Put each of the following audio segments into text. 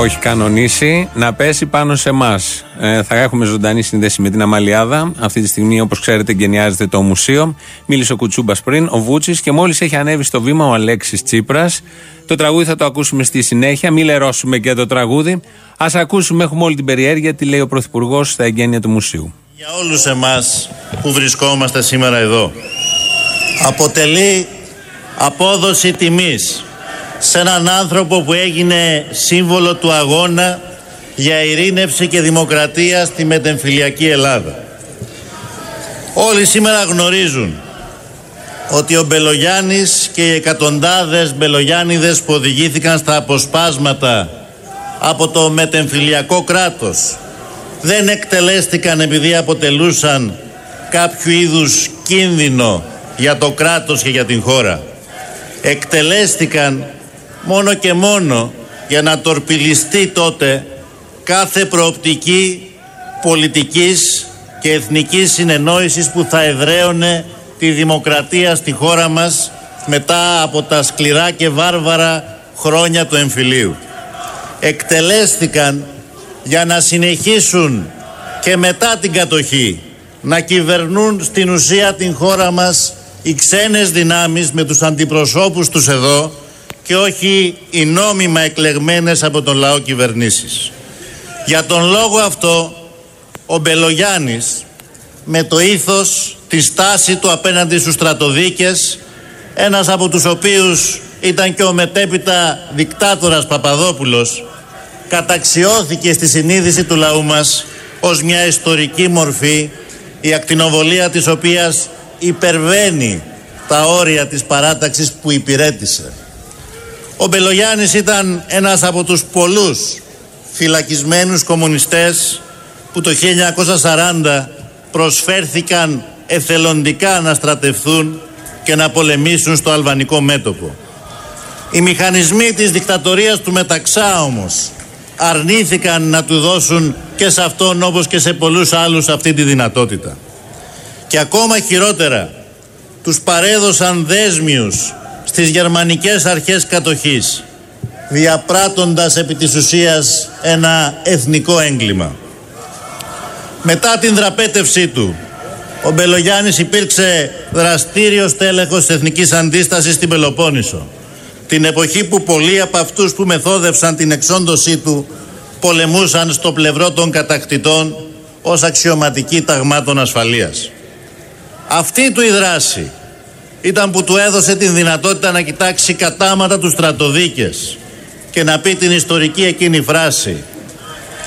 Το έχει κανονίσει να πέσει πάνω σε εμάς. Ε, θα έχουμε ζωντανή σύνδεση με την Αμαλιάδα. Αυτή τη στιγμή, όπως ξέρετε, εγκαινιάζεται το μουσείο. Μίλησε ο Κουτσούμπας πριν, ο Βούτσης και μόλις έχει ανέβει στο βήμα ο Αλέξης Τσίπρας. Το τραγούδι θα το ακούσουμε στη συνέχεια. Μην λερώσουμε και το τραγούδι. Α ακούσουμε, έχουμε όλη την περιέργεια, τι λέει ο Πρωθυπουργός στα εγγένεια του μουσείου. Για όλους εμάς που βρισκόμαστε σήμερα εδώ, αποτελεί απόδοση τιμής σε έναν άνθρωπο που έγινε σύμβολο του αγώνα για ειρήνευση και δημοκρατία στη μετεμφυλιακή Ελλάδα. Όλοι σήμερα γνωρίζουν ότι ο Μπελογιάννης και οι εκατοντάδες Μπελογιάννηδες που οδηγήθηκαν στα αποσπάσματα από το μετεμφυλιακό κράτος δεν εκτελέστηκαν επειδή αποτελούσαν κάποιο είδους κίνδυνο για το κράτος και για την χώρα. Εκτελέστηκαν μόνο και μόνο για να τορπιλιστεί τότε κάθε προοπτική πολιτικής και εθνικής συνεννόησης που θα εδραίωνε τη δημοκρατία στη χώρα μας μετά από τα σκληρά και βάρβαρα χρόνια του εμφυλίου. Εκτελέστηκαν για να συνεχίσουν και μετά την κατοχή να κυβερνούν στην ουσία την χώρα μας οι ξένες δυνάμεις με τους αντιπροσώπους τους εδώ και όχι οι νόμιμα εκλεγμένες από τον λαό κυβερνήσεις. Για τον λόγο αυτό ο Μπελογιάννης με το ήθος, τη στάση του απέναντι στους στρατοδίκες ένας από τους οποίους ήταν και ο μετέπειτα δικτάτορας Παπαδόπουλος καταξιώθηκε στη συνείδηση του λαού μας ως μια ιστορική μορφή η ακτινοβολία της οποίας υπερβαίνει τα όρια της παράταξης που υπηρέτησε. Ο Μπελογιάννης ήταν ένας από τους πολλούς φυλακισμένους κομμουνιστές που το 1940 προσφέρθηκαν εθελοντικά να στρατευθούν και να πολεμήσουν στο αλβανικό μέτωπο. Οι μηχανισμοί της δικτατορίας του Μεταξά όμως αρνήθηκαν να του δώσουν και σε αυτόν όπως και σε πολλούς άλλους αυτή τη δυνατότητα. Και ακόμα χειρότερα, τους παρέδωσαν δέσμιους στις γερμανικές αρχές κατοχής διαπράττοντας επί της ουσίας ένα εθνικό έγκλημα. Μετά την δραπέτευσή του ο Μπελογιάννης υπήρξε δραστήριος τέλεχος της εθνικής αντίστασης στην Πελοπόννησο την εποχή που πολλοί από αυτούς που μεθόδευσαν την εξόντωσή του πολεμούσαν στο πλευρό των κατακτητών ως αξιωματικοί ταγμάτων ασφαλείας. Αυτή του η δράση ήταν που του έδωσε την δυνατότητα να κοιτάξει κατάματα τους στρατοδίκες και να πει την ιστορική εκείνη φράση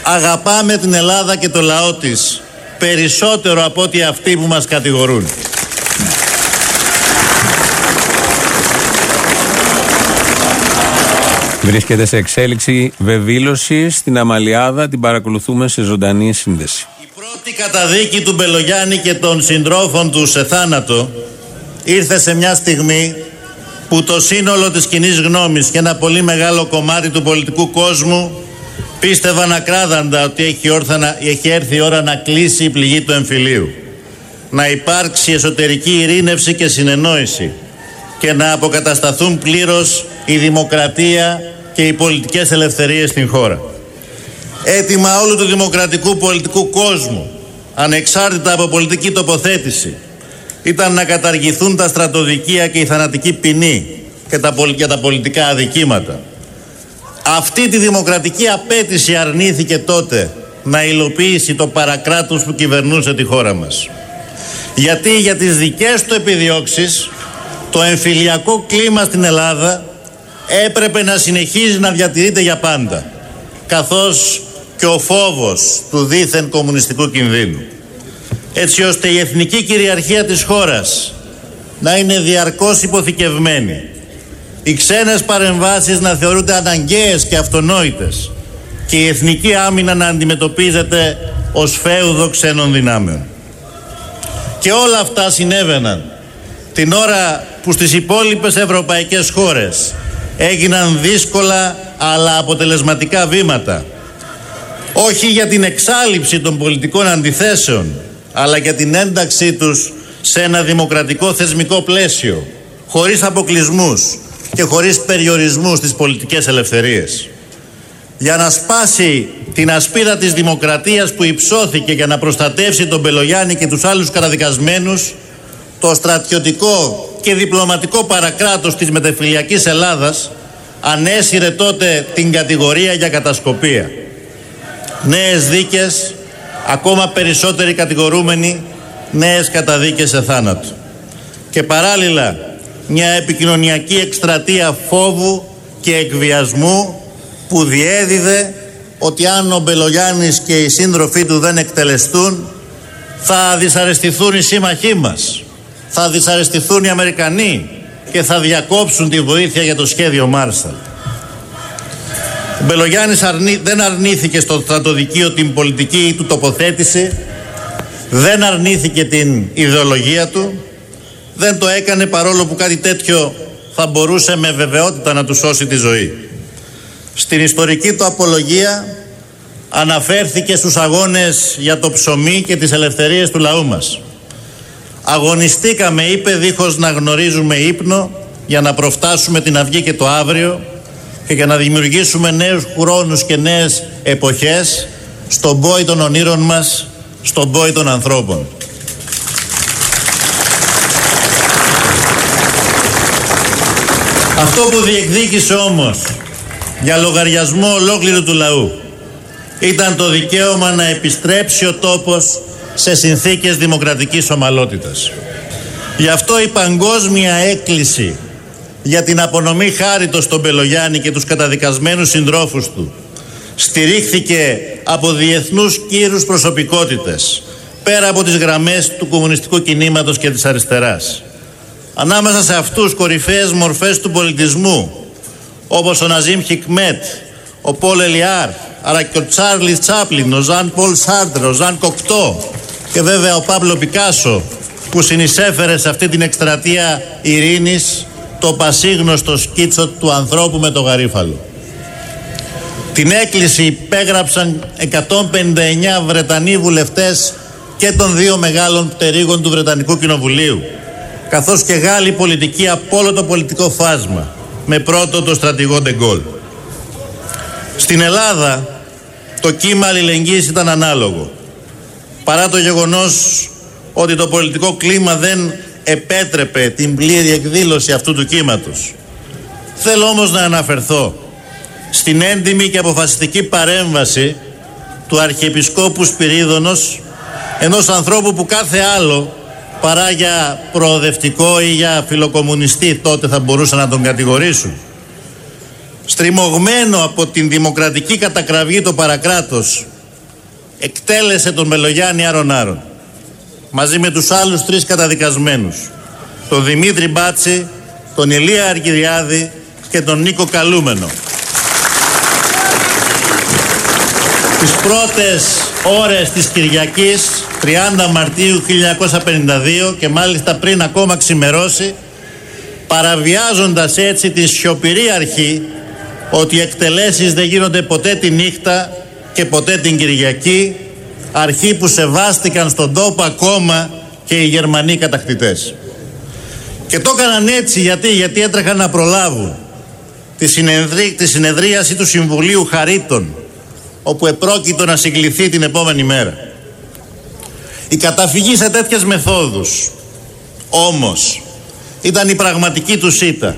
«Αγαπάμε την Ελλάδα και το λαό της περισσότερο από ότι αυτοί που μας κατηγορούν». Βρίσκεται σε εξέλιξη βεβήλωση στην Αμαλιάδα, την παρακολουθούμε σε ζωντανή σύνδεση. Η πρώτη καταδίκη του Μπελογιάννη και των συντρόφων του σε θάνατο ήρθε σε μια στιγμή που το σύνολο της κοινή γνώμης και ένα πολύ μεγάλο κομμάτι του πολιτικού κόσμου πίστευαν ακράδαντα ότι έχει, όρθανα, έχει έρθει η ώρα να κλείσει η πληγή του εμφυλίου. Να υπάρξει εσωτερική ειρήνευση και συνεννόηση και να αποκατασταθούν πλήρως η δημοκρατία και οι πολιτικές ελευθερίες στην χώρα. Έτοιμα όλου του δημοκρατικού πολιτικού κόσμου, ανεξάρτητα από πολιτική τοποθέτηση, ήταν να καταργηθούν τα στρατοδικεία και η θανατική ποινή και τα, και τα πολιτικά αδικήματα. Αυτή τη δημοκρατική απέτηση αρνήθηκε τότε να υλοποιήσει το παρακράτος που κυβερνούσε τη χώρα μας. Γιατί για τις δικές του επιδιώξεις το εμφυλιακό κλίμα στην Ελλάδα έπρεπε να συνεχίζει να διατηρείται για πάντα καθώς και ο φόβος του δίθεν κομμουνιστικού κινδύνου έτσι ώστε η εθνική κυριαρχία της χώρας να είναι διαρκώς υποθηκευμένη οι ξένες παρεμβάσεις να θεωρούνται αναγκαίες και αυτονόητες και η εθνική άμυνα να αντιμετωπίζεται ως φέουδο ξένων δυνάμεων. Και όλα αυτά συνέβαιναν την ώρα που στις υπόλοιπες ευρωπαϊκές χώρες έγιναν δύσκολα αλλά αποτελεσματικά βήματα όχι για την εξάλληψη των πολιτικών αντιθέσεων αλλά για την ένταξή τους σε ένα δημοκρατικό θεσμικό πλαίσιο χωρίς αποκλεισμούς και χωρίς περιορισμούς στις πολιτικές ελευθερίες. για να σπάσει την ασπίδα της δημοκρατίας που υψώθηκε για να προστατεύσει τον Πελογιάννη και τους άλλους καταδικασμένους το στρατιωτικό και διπλωματικό παρακράτος της μετεφυλιακής Ελλάδας ανέσυρε τότε την κατηγορία για κατασκοπία. Νέες δίκες, ακόμα περισσότεροι κατηγορούμενοι, νέες καταδίκες σε θάνατο. Και παράλληλα μια επικοινωνιακή εκστρατεία φόβου και εκβιασμού που διέδιδε ότι αν ο Μπελογιάννης και οι σύντροφοί του δεν εκτελεστούν θα δυσαρεστηθούν οι σύμμαχοί μας, θα δυσαρεστηθούν οι Αμερικανοί και θα διακόψουν τη βοήθεια για το σχέδιο Μάρσαλ. Ο Μπελογιάννης δεν αρνήθηκε στο στρατοδικείο την πολιτική του τοποθέτηση, δεν αρνήθηκε την ιδεολογία του, δεν το έκανε παρόλο που κάτι τέτοιο θα μπορούσε με βεβαιότητα να του σώσει τη ζωή. Στην ιστορική του απολογία αναφέρθηκε στους αγώνες για το ψωμί και τις ελευθερίες του λαού μας. Αγωνιστήκαμε, είπε, δίχως να γνωρίζουμε ύπνο για να προφτάσουμε την αυγή και το αύριο και για να δημιουργήσουμε νέους χρόνους και νέες εποχές στον πόη των ονείρων μας, στον πόη των ανθρώπων. Αυτό που διεκδίκησε όμως για λογαριασμό ολόκληρου του λαού ήταν το δικαίωμα να επιστρέψει ο τόπος σε συνθήκες δημοκρατικής ομαλότητας. Γι' αυτό η παγκόσμια έκκληση για την απονομή χάριτος στον Πελογιάννη και τους καταδικασμένους συντρόφους του στηρίχθηκε από διεθνούς κύρους προσωπικότητες πέρα από τις γραμμές του κομμουνιστικού κινήματος και της αριστεράς. Ανάμεσα σε αυτούς κορυφαίες μορφές του πολιτισμού όπως ο Ναζίμ Χικμέτ, ο Πολ Ελιάρ, αλλά και ο Τσάρλις Τσάπλιν, ο Ζαν Πολ Σάρτρ, ο Ζαν Κοκτό και βέβαια ο Παύλο Πικάσο που συνεισέφερε σε αυτή την εκστρατεία ειρήνης το πασίγνωστο σκίτσο του ανθρώπου με το γαρίφαλο. Την έκκληση υπέγραψαν 159 Βρετανοί βουλευτές και των δύο μεγάλων πτερίγων του Βρετανικού Κοινοβουλίου καθώς και Γάλλοι πολιτικοί από όλο το πολιτικό φάσμα με πρώτο το στρατηγό Ντεγκόλ. Στην Ελλάδα το κύμα αλληλεγγύης ήταν ανάλογο. Παρά το γεγονός ότι το πολιτικό κλίμα δεν επέτρεπε την πλήρη εκδήλωση αυτού του κύματος. Θέλω όμως να αναφερθώ στην έντιμη και αποφασιστική παρέμβαση του Αρχιεπισκόπου Σπυρίδωνος ενός ανθρώπου που κάθε άλλο παρά για προοδευτικό ή για φιλοκομμουνιστή τότε θα μπορούσαν να τον κατηγορήσουν. Στριμωγμένο από την δημοκρατική κατακραυγή το παρακράτος εκτέλεσε τον Μελογιάννη Άρον Άρον μαζί με τους άλλους τρεις καταδικασμένους τον Δημήτρη Μπάτσι, τον Ηλία Αργυριάδη και τον Νίκο Καλούμενο. Τις πρώτες ώρες της Κυριακής 30 Μαρτίου 1952 και μάλιστα πριν ακόμα ξημερώσει παραβιάζοντας έτσι τη σιωπηρή αρχή ότι οι εκτελέσεις δεν γίνονται ποτέ τη νύχτα και ποτέ την Κυριακή αρχή που σεβάστηκαν στον τόπο ακόμα και οι Γερμανοί κατακτητές. Και το έκαναν έτσι γιατί, γιατί έτρεχαν να προλάβουν τη, συνεδρί, τη συνεδρίαση του Συμβουλίου Χαρίτων όπου επρόκειτο να συγκληθεί την επόμενη μέρα. Η καταφυγή σε τέτοιες μεθόδους όμως ήταν η πραγματική του ήττα.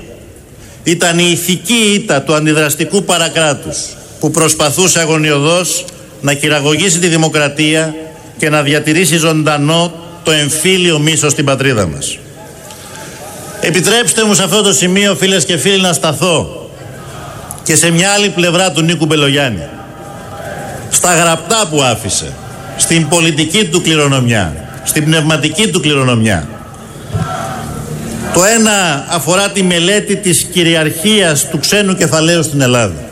Ήταν η ηθική ήττα του αντιδραστικού παρακράτους που προσπαθούσε αγωνιωδώς να χειραγωγήσει τη δημοκρατία και να διατηρήσει ζωντανό το εμφύλιο μίσος στην πατρίδα μας. Επιτρέψτε μου σε αυτό το σημείο φίλες και φίλοι να σταθώ και σε μια άλλη πλευρά του Νίκου Μπελογιάννη. Στα γραπτά που άφησε στην πολιτική του κληρονομιά, στην πνευματική του κληρονομιά. Το ένα αφορά τη μελέτη της κυριαρχίας του ξένου κεφαλαίου στην Ελλάδα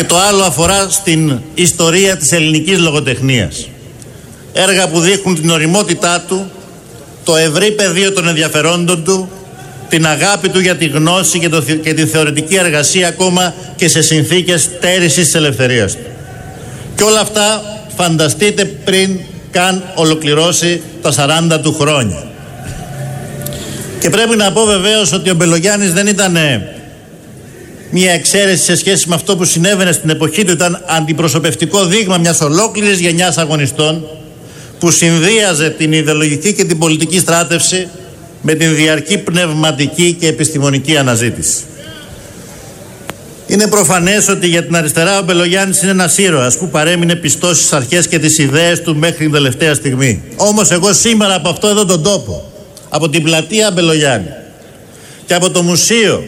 και το άλλο αφορά στην ιστορία της ελληνικής λογοτεχνίας. Έργα που δείχνουν την οριμότητά του, το ευρύ πεδίο των ενδιαφερόντων του, την αγάπη του για τη γνώση και, το, και τη θεωρητική εργασία ακόμα και σε συνθήκες τέρησης της ελευθερίας του. Και όλα αυτά φανταστείτε πριν καν ολοκληρώσει τα 40 του χρόνια. Και πρέπει να πω βεβαίως ότι ο Μπελογιάννης δεν ήταν Μία εξαίρεση σε σχέση με αυτό που συνέβαινε στην εποχή του ήταν αντιπροσωπευτικό δείγμα μιας ολόκληρης γενιάς αγωνιστών που συνδύαζε την ιδεολογική και την πολιτική στράτευση με την διαρκή πνευματική και επιστημονική αναζήτηση. Είναι προφανές ότι για την αριστερά ο Μπελογιάννης είναι ένας ήρωας που παρέμεινε πιστός στις αρχές και τις ιδέες του μέχρι την τελευταία στιγμή. Όμως, εγώ σήμερα από αυτό εδώ τον τόπο, από την πλατεία Μπελογιάννη και από το μουσείο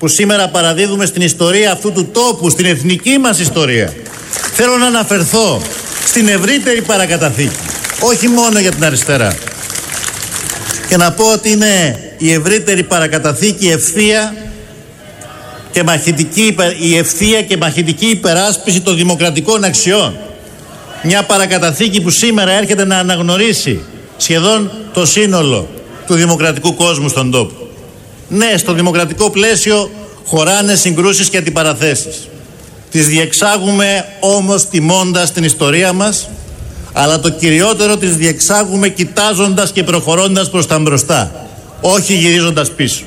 που σήμερα παραδίδουμε στην ιστορία αυτού του τόπου, στην εθνική μας ιστορία, θέλω να αναφερθώ στην ευρύτερη παρακαταθήκη, όχι μόνο για την αριστερά. Και να πω ότι είναι η ευρύτερη παρακαταθήκη ευθεία και μαχητική, η ευθεία και μαχητική υπεράσπιση των δημοκρατικών αξιών. Μια παρακαταθήκη που σήμερα έρχεται να αναγνωρίσει σχεδόν το σύνολο του δημοκρατικού κόσμου στον τόπο. Ναι, στο δημοκρατικό πλαίσιο χωράνε συγκρούσεις και αντιπαραθέσεις. Τις διεξάγουμε όμως τιμώντας την ιστορία μας, αλλά το κυριότερο τις διεξάγουμε κοιτάζοντας και προχωρώντας προς τα μπροστά, όχι γυρίζοντας πίσω.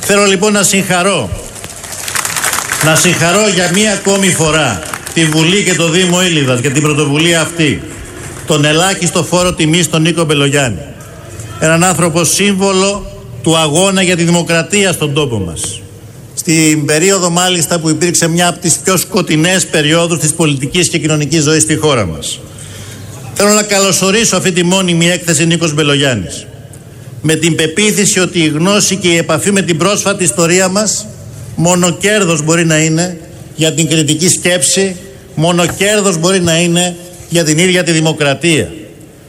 Θέλω λοιπόν να συγχαρώ να συγχαρώ για μία ακόμη φορά τη Βουλή και το Δήμο Ήλιδας για την πρωτοβουλία αυτή. Τον ελάχιστο φόρο τιμής στον Νίκο Μπελογιάννη. Έναν άνθρωπο σύμβολο του αγώνα για τη δημοκρατία στον τόπο μας. Στην περίοδο μάλιστα που υπήρξε μια από τις πιο σκοτεινές περιόδους της πολιτικής και κοινωνικής ζωής στη χώρα μας. Θέλω να καλωσορίσω αυτή τη μόνιμη έκθεση Νίκος Μπελογιάννης. Με την πεποίθηση ότι η γνώση και η επαφή με την πρόσφατη ιστορία μας Μόνο κέρδος μπορεί να είναι για την κριτική σκέψη, μόνο κέρδος μπορεί να είναι για την ίδια τη δημοκρατία.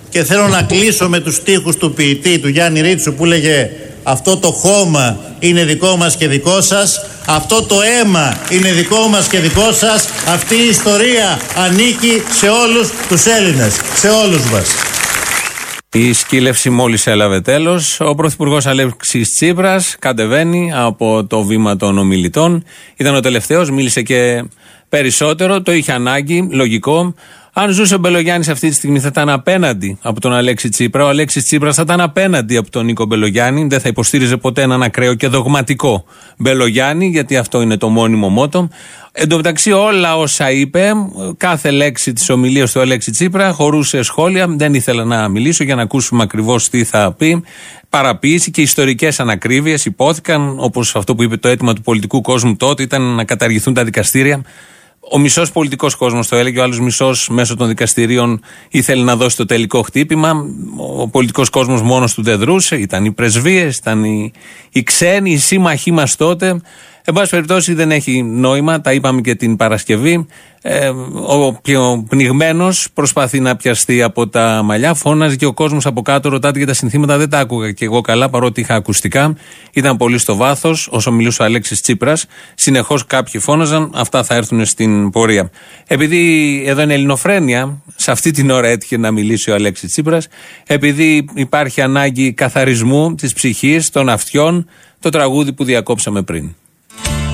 Και θέλω να κλείσω με τους στίχους του ποιητή, του Γιάννη Ρίτσου που λέγε αυτό το χώμα είναι δικό μας και δικό σας, αυτό το αίμα είναι δικό μας και δικό σας, αυτή η ιστορία ανήκει σε όλους τους Έλληνες, σε όλους μας. Η σκύλευση μόλις έλαβε τέλος. Ο Πρωθυπουργός Αλέξης Τσίπρας κατεβαίνει από το βήμα των ομιλητών. Ήταν ο τελευταίος, μίλησε και περισσότερο. Το είχε ανάγκη, λογικό. Αν ζούσε ο Μπελογιάννης αυτή τη στιγμή θα ήταν απέναντι από τον Αλέξη Τσίπρα. Ο Αλέξης Τσίπρας θα ήταν απέναντι από τον Νίκο Μπελογιάννη. Δεν θα υποστήριζε ποτέ έναν ακραίο και δογματικό Μπελογιάννη, γιατί αυτό είναι το μόνιμο μότο. Εν τω μεταξύ, όλα όσα είπε, κάθε λέξη της ομιλίας του Αλέξη Τσίπρα χωρούσε σχόλια. Δεν ήθελα να μιλήσω για να ακούσουμε ακριβώς τι θα πει. Παραποίηση και ιστορικές ανακρίβειες υπόθηκαν, όπως αυτό που είπε το αίτημα του πολιτικού κόσμου τότε ήταν να καταργηθούν τα δικαστήρια. Ο μισός πολιτικός κόσμος το έλεγε, ο άλλος μισός μέσω των δικαστηρίων ήθελε να δώσει το τελικό χτύπημα. Ο πολιτικός κόσμος μόνος του δεν δρούσε. Ήταν οι πρεσβείες, ήταν οι, οι ξένοι, οι σύμμαχοί μας τότε. Εν πάση περιπτώσει δεν έχει νόημα, τα είπαμε και την Παρασκευή. Ε, ο πιο πνιγμένο προσπαθεί να πιαστεί από τα μαλλιά, φώναζε και ο κόσμος από κάτω ρωτάτε για τα συνθήματα. Δεν τα άκουγα και εγώ καλά, παρότι είχα ακουστικά. Ήταν πολύ στο βάθος, όσο μιλούσε ο Αλέξης Τσίπρας. Συνεχώς κάποιοι φώναζαν, αυτά θα έρθουν στην πορεία. Επειδή εδώ είναι ελληνοφρένεια, σε αυτή την ώρα έτυχε να μιλήσει ο Αλέξης Τσίπρας, επειδή υπάρχει ανάγκη καθαρισμού της ψυχής, των αυτιών, το τραγούδι που διακόψαμε πριν. Bye.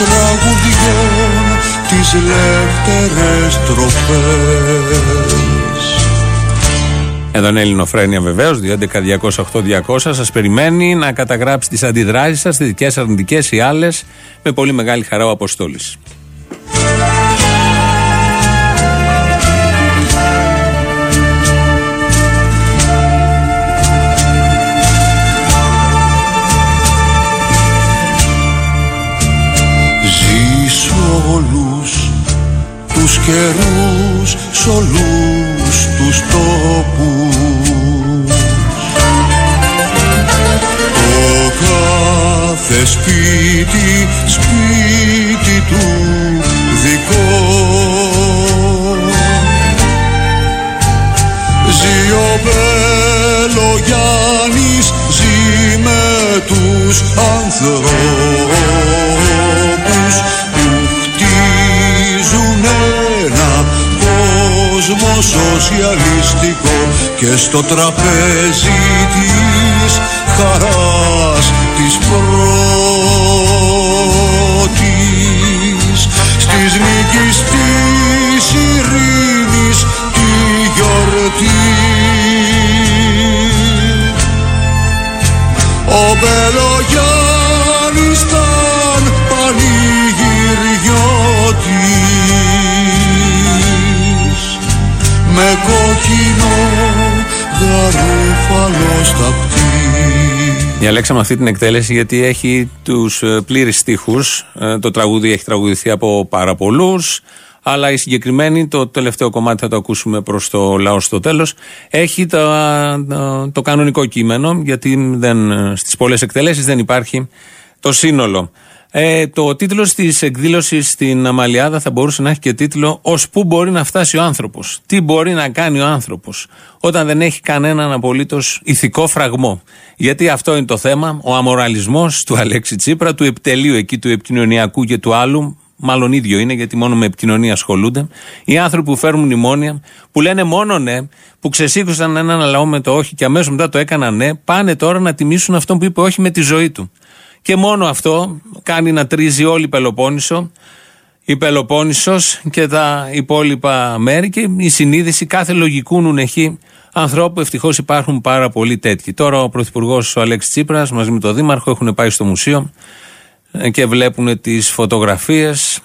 τραγουδιών τις λεύτερες τροφές. Εδώ είναι Ελληνοφρένια βεβαίως, 211-208-200. Σας περιμένει να καταγράψει τις αντιδράσεις σας, τις δικές αρνητικές ή άλλες, με πολύ μεγάλη χαρά ο Αποστόλης. Τους καιρούς σ' όλους τους τόπους. Το κάθε σπίτι, σπίτι του δικό. Ζει ο Μπελογιάννης, ζει με τους ανθρώπους κόσμο σοσιαλιστικό και στο τραπέζι της χαράς της πρώτης Διαλέξαμε αυτή την εκτέλεση γιατί έχει τους πλήρεις στίχους. Το τραγούδι έχει τραγουδηθεί από πάρα πολλούς. Αλλά η συγκεκριμένη, το τελευταίο κομμάτι θα το ακούσουμε προς το λαό στο τέλος, έχει το, το, το κανονικό κείμενο, γιατί στις πολλές εκτελέσεις δεν υπάρχει το σύνολο. Ε, το τίτλος της εκδήλωσης στην Αμαλιάδα θα μπορούσε να έχει και τίτλο Ω πού μπορεί να φτάσει ο άνθρωπος; Τι μπορεί να κάνει ο άνθρωπος; όταν δεν έχει κανέναν απολύτως ηθικό φραγμό. Γιατί αυτό είναι το θέμα, ο αμοραλισμός του Αλέξη Τσίπρα, του επιτελείου εκεί του επικοινωνιακού και του άλλου. Μάλλον ίδιο είναι, γιατί μόνο με επικοινωνία ασχολούνται. Οι άνθρωποι που φέρουν μνημόνια, που λένε μόνο ναι, που ξεσήκωσαν έναν λαό με το όχι και αμέσως μετά το έκαναν ναι, πάνε τώρα να τιμήσουν αυτόν που είπε όχι με τη ζωή του. Και μόνο αυτό κάνει να τρίζει όλη η Πελοπόννησο, η Πελοπόννησος και τα υπόλοιπα μέρη και η συνείδηση κάθε λογικού νουνεχή ανθρώπου. Ευτυχώς υπάρχουν πάρα πολλοί τέτοιοι. Τώρα ο Πρωθυπουργός ο Αλέξης Τσίπρας μαζί με τον Δήμαρχο έχουν πάει στο μουσείο και βλέπουν τις φωτογραφίες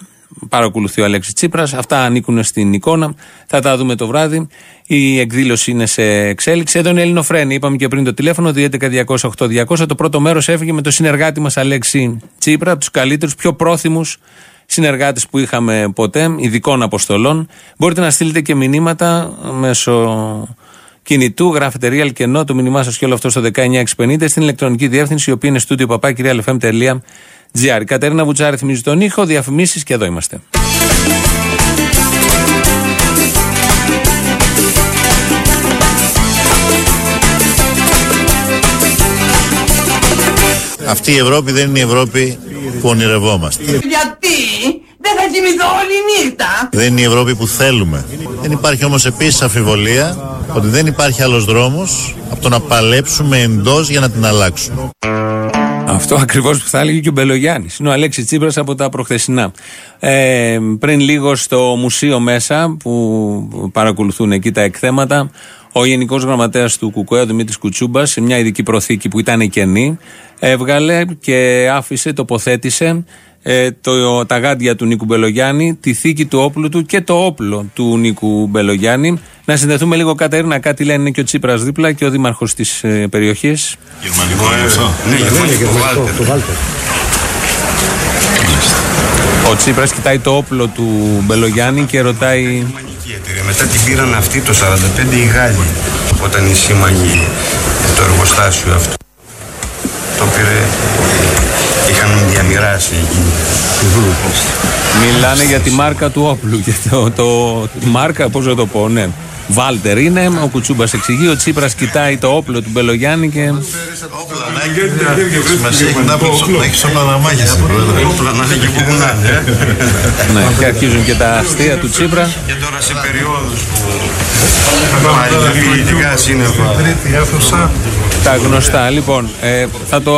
παρακολουθεί ο Αλέξης Τσίπρας. Αυτά ανήκουν στην εικόνα. Θα τα δούμε το βράδυ. Η εκδήλωση είναι σε εξέλιξη. Εδώ είναι Ελληνοφρένη. Είπαμε και πριν το τηλέφωνο 211-208-200. Το πρώτο μέρος έφυγε με το συνεργάτη μας Αλέξη Τσίπρα, από τους καλύτερους, πιο πρόθυμους συνεργάτες που είχαμε ποτέ, ειδικών αποστολών. Μπορείτε να στείλετε και μηνύματα μέσω κινητού, γράφετε real και το μήνυμά σας και όλο αυτό στο 19650 στην ηλεκτρονική διεύθυνση, η οποία είναι στούντιο παπάκυριαλεφm.gr. Κατερίνα Βουτσάρη θυμίζει τον ήχο, διαφημίσεις και εδώ είμαστε. Αυτή η Ευρώπη δεν είναι η Ευρώπη που ονειρευόμαστε. Γιατί; Δεν θα κοιμηθώ όλη νύχτα. Δεν είναι η Ευρώπη που θέλουμε. Δεν υπάρχει όμως επίσης αφιβολία ότι δεν υπάρχει άλλος δρόμος από το να παλέψουμε εντός για να την αλλάξουμε. Αυτό ακριβώς που θα έλεγε και ο Μπελογιάννης. Είναι ο Αλέξης Τσίπρας από τα προχθεσινά. Ε, πριν λίγο στο μουσείο μέσα που παρακολουθούν εκεί τα εκθέματα, ο Γενικός Γραμματέας του ΚΚΕ, ο Δημήτρης Κουτσούμπας, σε μια ειδική προθήκη που ήταν κενή, έβγαλε και άφησε, τοποθέτησε ε, το, τα γάντια του Νίκου Μπελογιάννη, τη θήκη του όπλου του και το όπλο του Νίκου Μπελογιάννη. Να συνδεθούμε λίγο, Κατερίνα. Κάτι λένε είναι και ο Τσίπρας δίπλα και ο δήμαρχος της ε, περιοχής. Γερμανικό είναι αυτό. Ναι, γερμανικό. Ο Τσίπρας κοιτάει το όπλο του Μπελογιάννη και ρωτάει. Μετά την πήραν αυτοί το 45 οι Γάλλοι όταν οι σύμμαγοι το εργοστάσιο αυτό. Το πήρε είχαν διαμοιράσει εκεί. Μιλάνε για τη μάρκα του όπλου. Για το, το, τη μάρκα, πώς να το πω, ναι. Βάλτερ είναι, ο Κουτσούμπας εξηγεί, ο Τσίπρας κοιτάει το όπλο του Μπελογιάννη και. Όπλα να έχει να έχει όπλα να μάγεσαι, πρόεδρε. Όπλα να έχει που κουνάνε. Ναι, και αρχίζουν και τα αστεία του Τσίπρα. Και τώρα σε περιόδους που. Αλληλεγγυητικά σύννεφα. Τρίτη αίθουσα Τα γνωστά. Λοιπόν, ε, θα το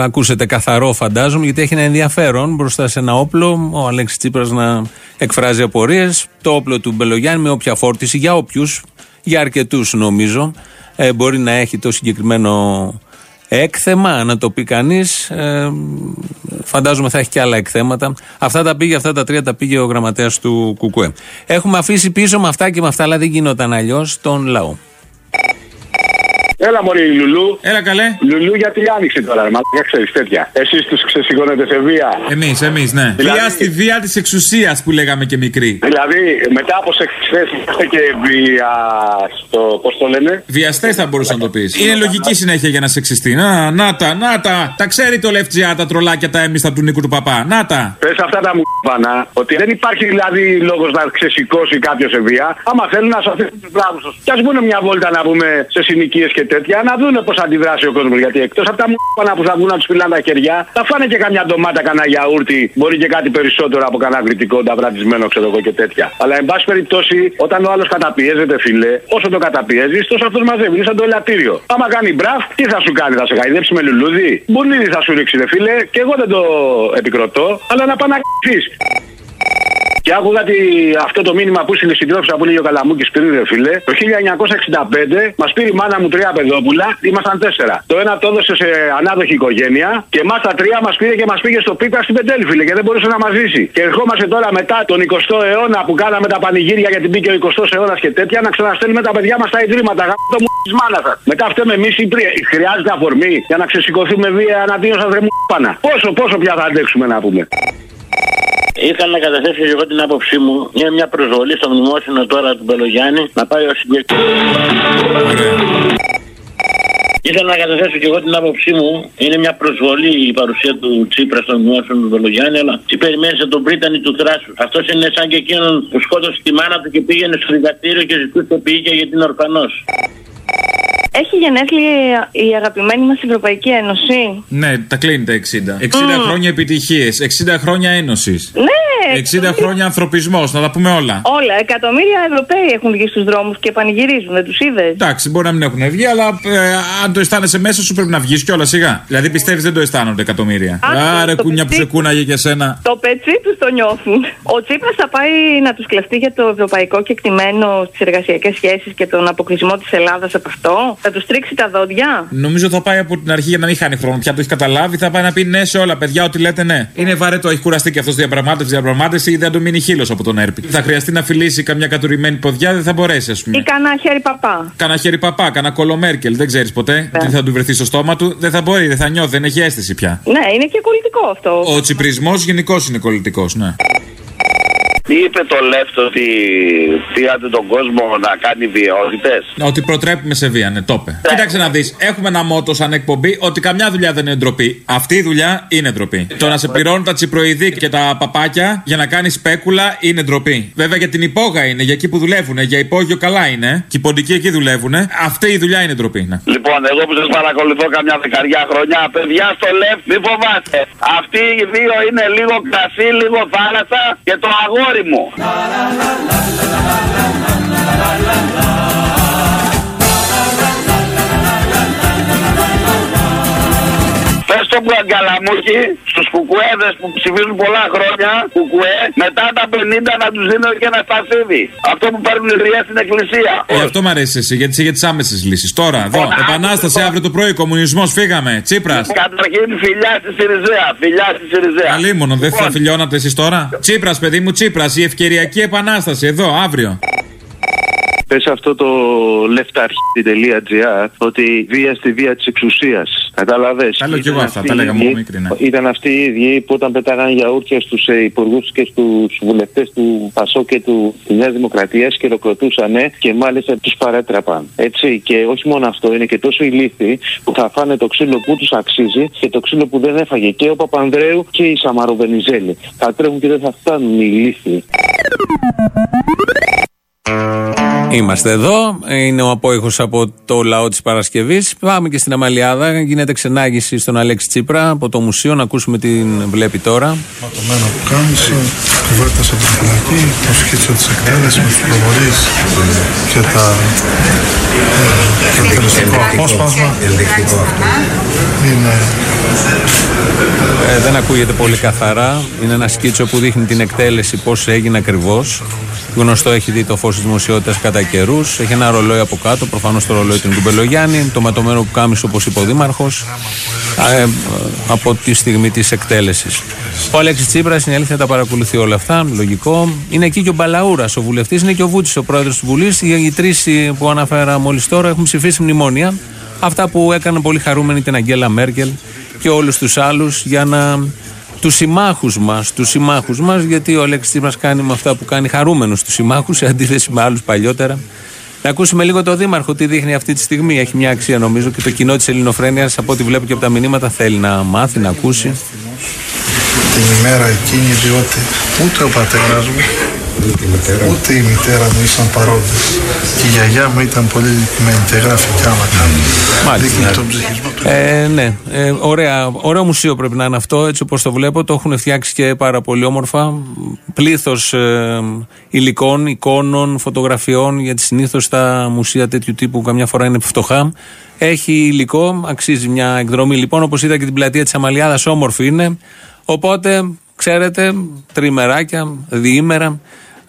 ακούσετε καθαρό φαντάζομαι γιατί έχει ένα ενδιαφέρον μπροστά σε ένα όπλο ο Αλέξης Τσίπρας να εκφράζει απορίες το όπλο του Μπελογιάννη με όποια φόρτιση για όποιους, για αρκετούς νομίζω ε, μπορεί να έχει το συγκεκριμένο έκθεμα να το πει κανείς. Ε, φαντάζομαι θα έχει και άλλα εκθέματα. Αυτά τα πήγε, αυτά τα τρία τα πήγε ο γραμματέας του Κουκουέ. Έχουμε αφήσει πίσω με αυτά και με αυτά, αλλά δεν γινόταν αλλιώς τον λαό. Έλα μωρή Λουλού. Έλα καλέ. Λουλού γιατί άνοιξε τώρα, μα δεν ξέρεις τέτοια. Εσείς τους ξεσηκώνετε σε βία. Εμείς, εμείς, ναι. Δηλαδή- Βία στη βία της εξουσίας που λέγαμε και μικρή. Δηλαδή μετά από σεξιστές είστε και βία στο. Πώς το λένε; Βιαστές θα μπορούσα να το πεις. Είναι λογική συνέχεια για να σεξιστεί. Να, να τα, να τα. Τα ξέρει το λεφτζιά τα τρολάκια τα έμιστα του Νίκου του Παπά. Να τα. Πες αυτά τα μου πανά, ότι δεν υπάρχει δηλαδή λόγος να ξεσηκώσει κάποιος σε βία. Άμα θέλουν να σωθήσουν τους μπράβου τους. Κι ας βγουν μια βόλτα να πούμε σε συνοικίες και τέτοια, να δουν πώς αντιδράσει ο κόσμος. Γιατί εκτός από τα μου πανά που θα βγουν να του φυλάνε τα χεριά, θα φάνε και καμιά ντομάτα, κανένα γιαούρτι, μπορεί και κάτι περισσότερο από κανένα γλυτικό, ταυρατισμένο, ξέρω εγώ και τέτοια. Αλλά εν πάση περιπτώσει, όταν ο άλλος καταπιέζεται, φίλε, όσο το καταπιέζεις, τόσο αυτός μαζεύει. Είναι σαν το ελαττήριο. Άμα κάνει μπραφ, τι θα σου κάνει, θα σε χαϊδέψει με λουλούδι; Μπουρνίδι θα σου ρίξει, ρε φίλε, και εγώ δεν το επικροτώ, αλλά να πάνε να και άκουγα τη, αυτό το μήνυμα που είναι συντρόφισσα που λέει ο Καλαμούκης πριν, ρε φίλε. Το 1965 μας πήρε η μάνα μου τρία παιδόπουλα, ήμασταν τέσσερα. Το ένα το έδωσε σε ανάδοχη οικογένεια και εμάς τα τρία μας πήρε και μας πήγε στο πίπα στην Πεντέλη, φίλε, και δεν μπορούσε να μας ζήσει. Και ερχόμαστε τώρα μετά τον 20ο αιώνα που κάναμε τα πανηγύρια γιατί μπήκε ο 20ο αιώνας και τέτοια να ξαναστέλνουμε τα παιδιά μας στα ιδρύματα. Γάμο το μου της μάνας σας. Μετά φταίμε εμείς οι τρία. Χρειάζεται αφορμή για να ξεσηκωθούμε βία εναντίον σας, ρε μου πάνα. Πόσο, πόσο πια θα αντέξουμε να πούμε. Ήθελα να καταθέσω και εγώ την άποψή μου. Είναι μια προσβολή στο μνημόσυνο τώρα του Μπελογιάννη να πάει ο συγκεκριμένος. Ήθελα να καταθέσω και εγώ την άποψή μου. Είναι μια προσβολή η παρουσία του Τσίπρας στο μνημόσυνο του Μπελογιάννη, αλλά τι περιμένεις από τον Πρίτανη του θράσου; Αυτός είναι σαν και εκείνον που σκότωσε τη μάνα του και πήγαινε στο δικαστήριο και ζητούσε ποιήκε γιατί είναι ορφανός. Έχει γενέθλια η αγαπημένη μας Ευρωπαϊκή Ένωση. Ναι, τα κλείνει τα 60. 60 χρόνια επιτυχίες, 60 χρόνια ένωσης. Ναι! 60 χρόνια ανθρωπισμός, να τα πούμε όλα. Όλα. Εκατομμύρια Ευρωπαίοι έχουν βγει στους δρόμους και πανηγυρίζουν. Δεν τους είδες; Εντάξει, μπορεί να μην έχουν βγει, αλλά ε, αν το αισθάνεσαι μέσα σου πρέπει να βγεις κιόλας σιγά. Δηλαδή πιστεύεις δεν το αισθάνονται εκατομμύρια. Α, Άρε το κούνια που παιδί. σε κούναγε για σένα. Το πετσί τους το νιώθουν. Ο Τσίπρας θα πάει να τους κλεφτεί για το ευρωπαϊκό κεκτημένο στις εργασιακές σχέσεις και τον αποκλεισμό της Ελλάδας από αυτό; Θα τους τρίξει τα δόντια; Νομίζω θα πάει από την αρχή για να μην χάνει χρόνο. Πια το έχεις καταλάβει, θα πάει να πει ναι σε όλα, παιδιά, ό,τι λέτε ναι. Είναι βαρέτο, έχει κουραστεί και αυτός διαπραγμάτευση, διαπραγμάτευση, δεν του μείνει χείλος από τον έρπη. Θα χρειαστεί να φιλήσει καμιά κατουρημένη ποδιά, δεν θα μπορέσει, ας πούμε. Ή κανένα χέρι παπά. Κάνα χέρι παπά, κάνα κολομέρκελ, δεν ξέρεις ποτέ τι θα του βρεθεί στο στόμα του. Δεν θα μπορεί, δεν θα νιώθει, δεν έχει αίσθηση πια. Ναι, είναι και κολλητικό αυτό. Ο τσιπρισμός γενικώς είναι κολλητικός, ναι. Τι είπε το Λεύτο ότι πήρατε τον κόσμο να κάνει βιαιότητες; Ότι προτρέπουμε σε βία, ναι, το είπε. Κοίταξε να δεις, έχουμε ένα μότο σαν εκπομπή ότι καμιά δουλειά δεν είναι ντροπή. Αυτή η δουλειά είναι ντροπή. Το να σε πληρώνουν τα τσιπροειδή και τα παπάκια για να κάνεις σπέκουλα είναι ντροπή. Βέβαια για την υπόγα είναι, για εκεί που δουλεύουν. Για υπόγειο καλά είναι. Και οι ποντικοί εκεί δουλεύουν. Αυτή η δουλειά είναι ντροπή. Ναι. Λοιπόν, εγώ που σας παρακολουθώ καμιά δεκαριά χρονιά, παιδιά στο Λεφ, μην φοβάστε. Αυτοί οι δύο είναι λίγο κρασί, λίγο θάλασσα και το αγόρι μου. Πες το που αγκαλαμούχη στους κουκουέδες που ψηφίζουν πολλά χρόνια, κουκουέ, μετά τα 50 να τους δίνουν και ένα στασίδι. Αυτό που παίρνουν οι γριές στην εκκλησία. Ε, αυτό μ' αρέσει εσύ, γιατί είσαι για τις άμεσες λύσεις. Τώρα, εδώ, Λοιπόν, επανάσταση άκου, αύριο το πρωί, κομμουνισμός, φύγαμε. Τσίπρας. Καταρχήν φιλιά στη Σιριζέα. Φιλιά στη Σιριζέα. Αλίμονο, δεν θα Λοιπόν, φιλιώνατε εσείς τώρα. Τσίπρας, παιδί μου, Τσίπρας, η ευκαιριακή επανάσταση, εδώ, αύριο. Πες αυτό το leftarchi.gr ότι βία στη βία της εξουσίας. Κατάλαβες. Τα λέω κι εγώ Ήταν αυτά, αυτοί τα οι λέγαμε ίδιοι- από μικρή, ναι. Ήταν αυτοί οι ίδιοι που όταν πέταγαν γιαούρτια στους ε, υπουργούς και στους βουλευτές του Πασό και του της Νέας Δημοκρατίας και χειροκροτούσαν και μάλιστα τους παρέτραπαν. Έτσι και όχι μόνο αυτό, είναι και τόσο ηλίθιοι που θα φάνε το ξύλο που τους αξίζει και το ξύλο που δεν έφαγε και ο Παπανδρέου και η Σαμαροβενιζέλη. Θα τρέχουν και δεν θα φτάνουν οι ηλίθιοι. Είμαστε εδώ. Είναι ο απόϊχος από το λαό της Παρασκευής. Πάμε και στην Αμαλιάδα. Γίνεται ξενάγηση στον Αλέξη Τσίπρα από το μουσείο. Να ακούσουμε την βλέπει τώρα. Ματωμένο που κάμισε, κουβέρτα από την φυλακή, το σκίτσο της εκτέλεση με του προβολεί και τα. ε, το εκτελεστικό απόσπασμα. Είναι Ε, δεν ακούγεται πολύ καθαρά. Είναι ένα σκίτσο που δείχνει την εκτέλεση πώς έγινε ακριβώς. Γνωστό έχει δει το φως της δημοσιότητας κατά καιρούς. Έχει ένα ρολόι από κάτω. Προφανώς το ρολόι του Μπελογιάννη. Το ματωμένο που κάμισε όπως είπε ο Δήμαρχος. Ε, από τη στιγμή της εκτέλεσης. Ο Αλέξης Τσίπρας είναι η αλήθεια τα παρακολουθεί όλα αυτά. Λογικό. Είναι εκεί και ο Μπαλαούρας, ο βουλευτής. Είναι και ο Βούτση, ο πρόεδρος της Βουλής. Οι, οι τρεις που αναφέρα μόλις τώρα έχουν ψηφίσει μνημόνια. Αυτά που έκαναν πολύ χαρούμενη την Αγγέλα Μέρκελ και όλους τους άλλους για να τους συμμάχους μας, τους συμμάχους μας, γιατί ο Αλέξης Τσίπρα κάνει με αυτά που κάνει χαρούμενος τους συμμάχους σε αντίθεση με άλλους παλιότερα. Να ακούσουμε λίγο το Δήμαρχο τι δείχνει αυτή τη στιγμή. Έχει μια αξία νομίζω και το κοινό της Ελληνοφρένειας, από ό,τι βλέπω και από τα μηνύματα, θέλει να μάθει, να ακούσει. την ημέρα εκείνη διότι ούτε ο πατέρας μου ούτε η μητέρα μου ήσαν παρόντες και η γιαγιά μου ήταν πολύ λυπημένη και γράφει κι άμα κάνει Μάλιστα. δείχνει τον ψυχισμό του Ε, ναι, ε, ωραία, ωραίο μουσείο πρέπει να είναι αυτό, έτσι όπως το βλέπω. Το έχουν φτιάξει και πάρα πολύ όμορφα. Πλήθος ε, υλικών, εικόνων, φωτογραφιών, γιατί συνήθως τα μουσεία τέτοιου τύπου καμιά φορά είναι φτωχά. Έχει υλικό, αξίζει μια εκδρομή λοιπόν, όπως είδα και την πλατεία της Αμαλιάδας, όμορφη είναι. Οπότε, ξέρετε, τριμεράκια, διήμερα,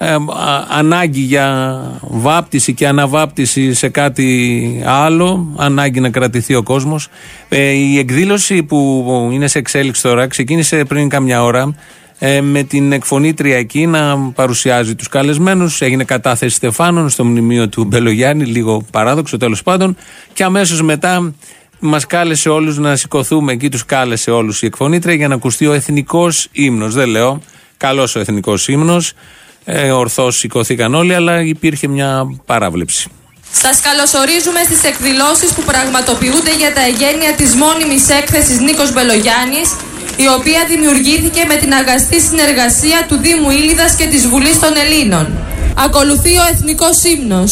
ε, α- ανάγκη για βάπτιση και αναβάπτιση σε κάτι άλλο, ανάγκη να κρατηθεί ο κόσμος. Ε, η εκδήλωση που είναι σε εξέλιξη τώρα ξεκίνησε πριν καμιά ώρα ε, με την εκφωνήτρια εκεί να παρουσιάζει τους καλεσμένους. Έγινε κατάθεση Στεφάνων στο μνημείο του Μπελογιάννη, λίγο παράδοξο τέλος πάντων και αμέσως μετά Μας κάλεσε όλους να σηκωθούμε εκεί, τους κάλεσε όλους η εκφωνήτρια για να ακουστεί ο εθνικός ύμνος. Δεν λέω. Καλός ο εθνικός ύμνος. Ε, Ορθώς σηκωθήκαν όλοι, αλλά υπήρχε μια παράβλεψη. Σας καλωσορίζουμε στις εκδηλώσεις που πραγματοποιούνται για τα εγγένεια της μόνιμης έκθεσης Νίκος Μπελογιάννης, η οποία δημιουργήθηκε με την αγαστή συνεργασία του Δήμου Ήλιδας και της Βουλής των Ελλήνων. Ακολουθεί ο Εθνικός Ύμνος.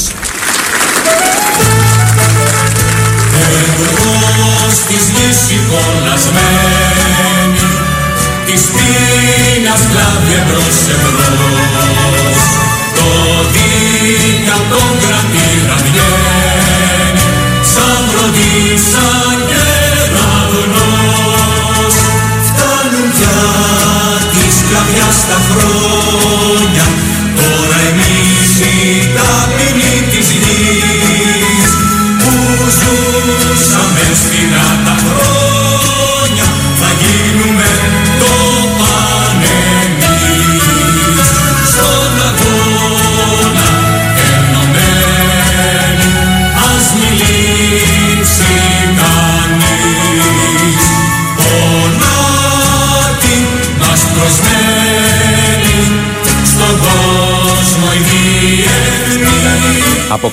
Ερωτός της γης εικονασμένη Της πείνας κλάβει εμπρός εμπρός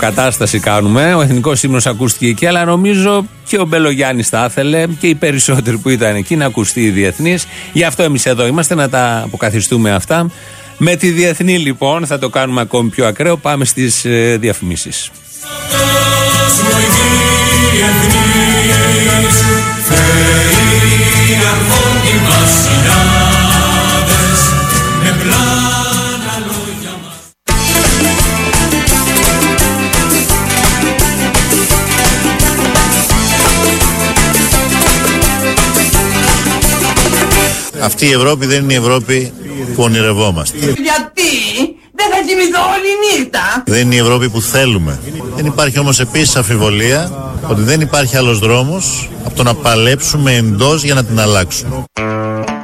Αποκατάσταση κάνουμε. Ο εθνικό ύμνο ακούστηκε εκεί, αλλά νομίζω και ο Μπελογιάννη τα ήθελε και οι περισσότεροι που ήταν εκεί να ακουστεί η διεθνή. Γι' αυτό εμεί εδώ είμαστε να τα αποκαθιστούμε αυτά. Με τη διεθνή λοιπόν θα το κάνουμε ακόμη πιο ακραίο. Πάμε στι ε, διαφημίσει. κόσμο η διεθνής Αυτή η Ευρώπη δεν είναι η Ευρώπη που ονειρευόμαστε. Γιατί; Δεν θα κοιμηθώ όλη νύχτα. Δεν είναι η Ευρώπη που θέλουμε. Δεν υπάρχει όμως επίσης αφιβολία ότι δεν υπάρχει άλλος δρόμος από το να παλέψουμε εντός για να την αλλάξουμε.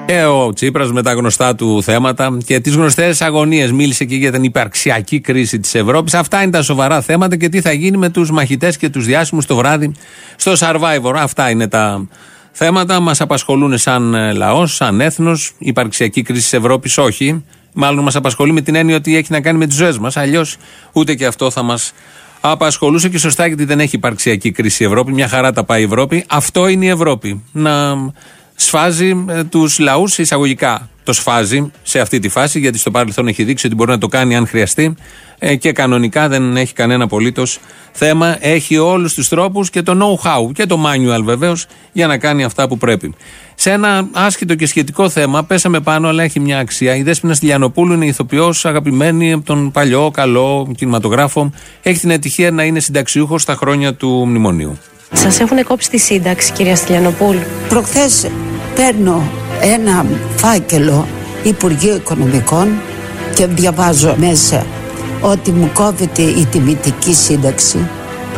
Και ο Τσίπρας με τα γνωστά του θέματα και τις γνωστές αγωνίες μίλησε και για την υπαρξιακή κρίση της Ευρώπης. Αυτά είναι τα σοβαρά θέματα και τι θα γίνει με τους μαχητές και τους διάσημους το βράδυ στο Survivor. Αυτά είναι τα θέματα. Μας απασχολούν σαν ε, λαός, σαν έθνος. Η υπαρξιακή κρίση της Ευρώπης όχι. Μάλλον μας απασχολεί με την έννοια ότι έχει να κάνει με τις ζωές μας. Αλλιώς ούτε και αυτό θα μας απασχολούσε και σωστά γιατί δεν έχει υπαρξιακή κρίση η Ευρώπη. Μια χαρά τα πάει η Ευρώπη. Αυτό είναι η Ευρώπη. Να σφάζει ε, τους λαούς εισαγωγικά. Το σφάζει σε αυτή τη φάση, γιατί στο παρελθόν έχει δείξει ότι μπορεί να το κάνει αν χρειαστεί ε, και κανονικά δεν έχει κανένα απολύτως θέμα. Έχει όλους τους τρόπους και το know-how και το manual βεβαίως για να κάνει αυτά που πρέπει. Σε ένα άσχετο και σχετικό θέμα, πέσαμε πάνω, αλλά έχει μια αξία. Η Δέσποινα Στυλιανοπούλου είναι ηθοποιός, αγαπημένη από τον παλιό, καλό κινηματογράφο. Έχει την ατυχία να είναι συνταξιούχος στα χρόνια του μνημονίου. Σας έχουν κόψει τη σύνταξη, κυρία Στυλιανοπούλου. Προχθές παίρνω ένα φάκελο Υπουργείου Οικονομικών και διαβάζω μέσα ότι μου κόβεται η τιμητική σύνταξη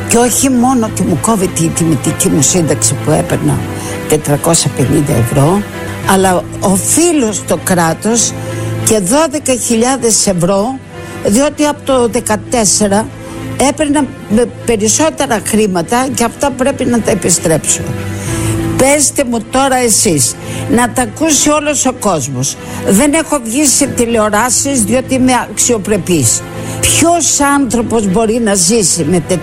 και όχι μόνο ότι μου κόβεται η τιμητική μου σύνταξη που έπαιρνα 450 ευρώ αλλά οφείλω στο κράτος και 12.000 ευρώ διότι από το 2014 έπαιρνα με περισσότερα χρήματα και αυτά πρέπει να τα επιστρέψω. Πέστε μου τώρα εσείς να τα ακούσει όλος ο κόσμος. Δεν έχω βγεις σε τηλεοράσεις διότι είμαι αξιοπρεπής. Ποιος άνθρωπος μπορεί να ζήσει με 450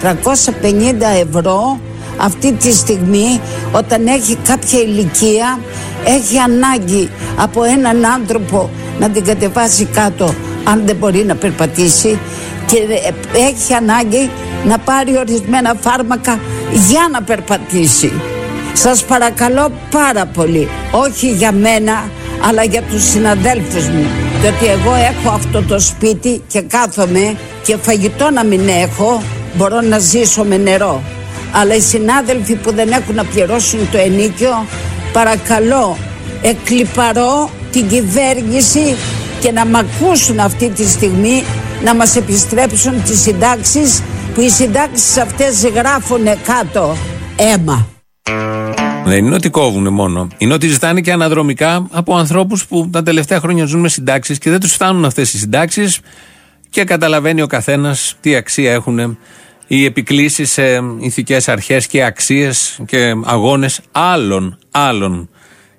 ευρώ αυτή τη στιγμή όταν έχει κάποια ηλικία έχει ανάγκη από έναν άνθρωπο να την κατεβάσει κάτω αν δεν μπορεί να περπατήσει; Και έχει ανάγκη να πάρει ορισμένα φάρμακα για να περπατήσει. Σας παρακαλώ πάρα πολύ, όχι για μένα, αλλά για τους συναδέλφους μου. Διότι εγώ έχω αυτό το σπίτι και κάθομαι και φαγητό να μην έχω, μπορώ να ζήσω με νερό. Αλλά οι συνάδελφοι που δεν έχουν να πληρώσουν το ενίκιο, παρακαλώ, εκλυπαρώ την κυβέρνηση και να μ' ακούσουν αυτή τη στιγμή να μας επιστρέψουν τις συντάξεις που οι συντάξεις αυτές γράφουν κάτω αίμα. Δεν είναι ότι κόβουν μόνο. Είναι ότι ζητάνε και αναδρομικά από ανθρώπους που τα τελευταία χρόνια ζουν με συντάξεις και δεν τους φτάνουν αυτές οι συντάξεις και καταλαβαίνει ο καθένας τι αξία έχουν οι επικλήσεις σε ηθικές αρχές και αξίες και αγώνες άλλων. άλλων.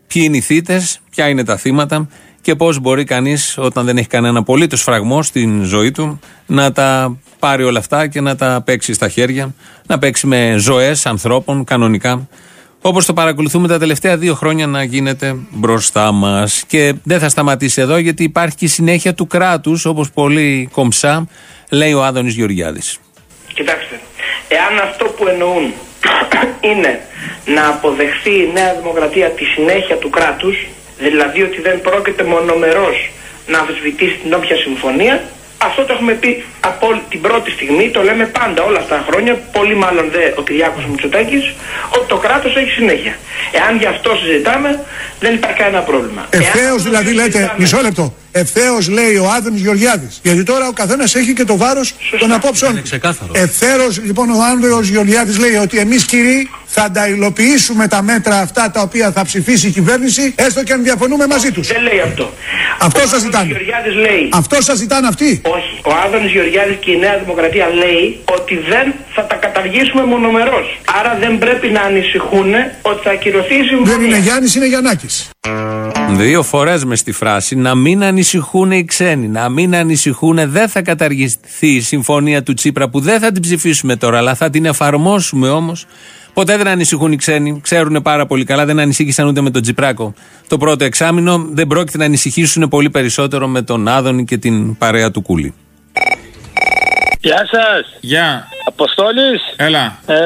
Ποιοι είναι οι θύτες, ποια είναι τα θύματα και πώς μπορεί κανείς, όταν δεν έχει κανένα απολύτως φραγμό στην ζωή του, να τα πάρει όλα αυτά και να τα παίξει στα χέρια, να παίξει με ζωές ανθρώπων κανονικά Όπως το παρακολουθούμε τα τελευταία δύο χρόνια να γίνεται μπροστά μας. Και δεν θα σταματήσει εδώ γιατί υπάρχει και η συνέχεια του κράτους, όπως πολύ κομψά λέει ο Άδωνης Γεωργιάδης. Κοιτάξτε, εάν αυτό που εννοούν είναι να αποδεχθεί η Νέα Δημοκρατία τη συνέχεια του κράτους, δηλαδή ότι δεν πρόκειται μονομερός να αμφισβητήσει την όποια συμφωνία, αυτό το έχουμε πει από την πρώτη στιγμή, το λέμε πάντα όλα αυτά τα χρόνια, πολύ μάλλον δε ο Κυριάκος Μητσοτάκης, ότι το κράτος έχει συνέχεια. Εάν γι' αυτό συζητάμε, δεν υπάρχει κανένα πρόβλημα. Ευθέως δηλαδή λέτε, μισό λεπτό, ευθέως λέει ο Άδωνης Γεωργιάδης. Γιατί τώρα ο καθένας έχει και το βάρος των απόψεων. Ευθέως λοιπόν ο Άδωνης Γεωργιάδης λέει ότι εμείς κύριοι θα τα υλοποιήσουμε τα μέτρα αυτά τα οποία θα ψηφίσει η κυβέρνηση, έστω και αν διαφωνούμε μαζί τους. Δεν λέει αυτό. Αυτό Ο σας ζητάνε. Άδωνης Γεωργιάδης λέει. Αυτό σας ζητάνε αυτοί. Όχι. Ο Άδωνης Γεωργιάδης και η Νέα Δημοκρατία λέει ότι δεν θα τα καταργήσουμε μονομερός. Άρα δεν πρέπει να ανησυχούν ότι θα ακυρωθεί η συμφωνία. Δεν είναι Γιάννης, είναι Γιαννάκης. Δύο φορές με στη φράση να μην ανησυχούν οι ξένοι, να μην ανησυχούν, δεν θα καταργηθεί η συμφωνία του Τσίπρα που δεν θα την ψηφίσουμε τώρα, αλλά θα την εφαρμόσουμε όμως. Ποτέ δεν ανησυχούν οι ξένοι. Ξέρουν πάρα πολύ καλά, δεν ανησύχησαν ούτε με τον Τσιπράκο. Το πρώτο εξάμεινο δεν πρόκειται να ανησυχήσουν πολύ περισσότερο με τον Άδωνη και την παρέα του Κούλη. Γεια σας. Γεια. Αποστόλης. Έλα. Ε,